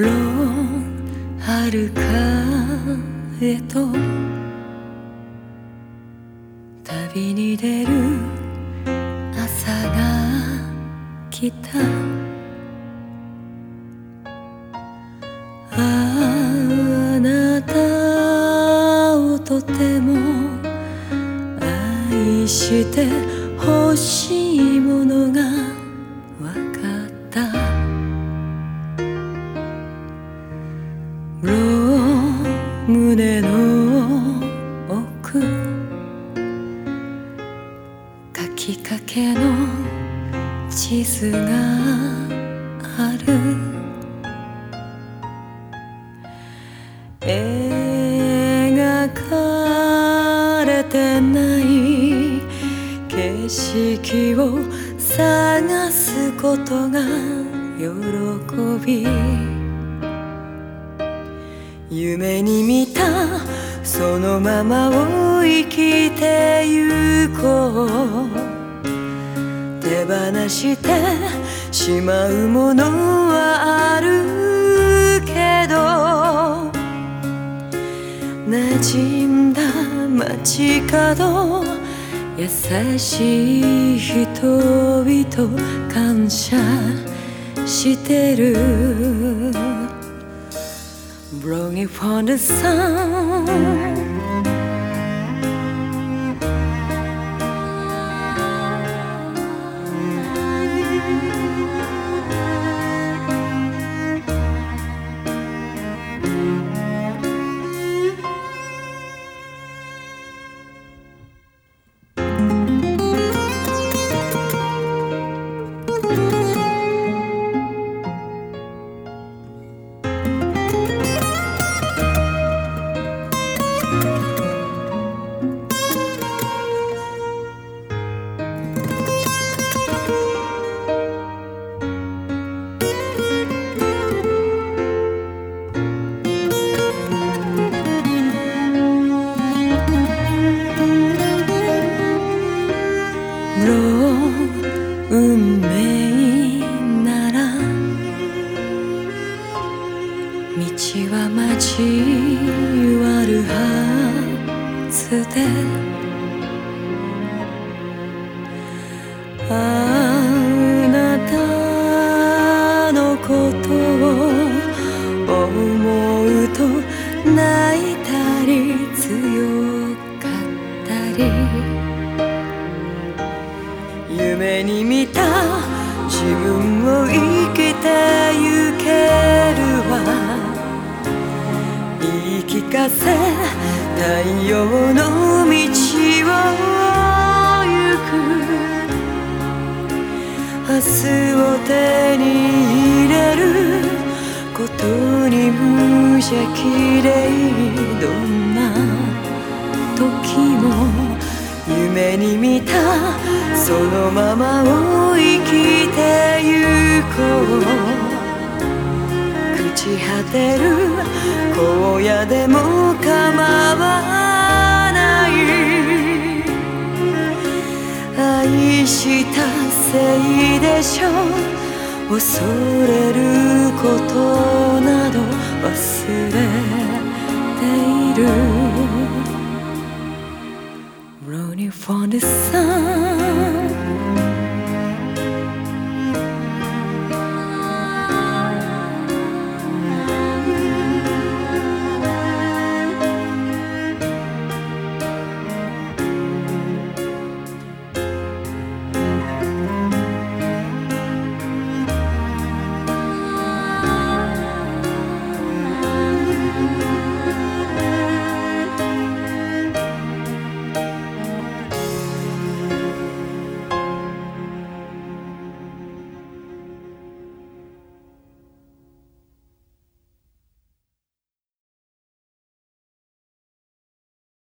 ロ遥かへと旅に出る朝が来た。あなたをとても愛して欲しいものがきかけの地図がある。描かれてない景色を探すことが喜び。夢に見たそのままを生きてゆこう。手放してしまうものはあるけど馴染んだ街角優しい人々感謝してる。Longing for the sun なら道は交わるはずであなたのことを思うと泣いたり強かったり夢に見た自分を生きてゆけるわ。言い聞かせ太陽の道を行く明日を手に入れることに無邪気でいいどんな時も夢に見たそのままをこう朽ち果てる荒野でも構わない愛したせいでしょ。う恐れることなど忘れている。Running for the sun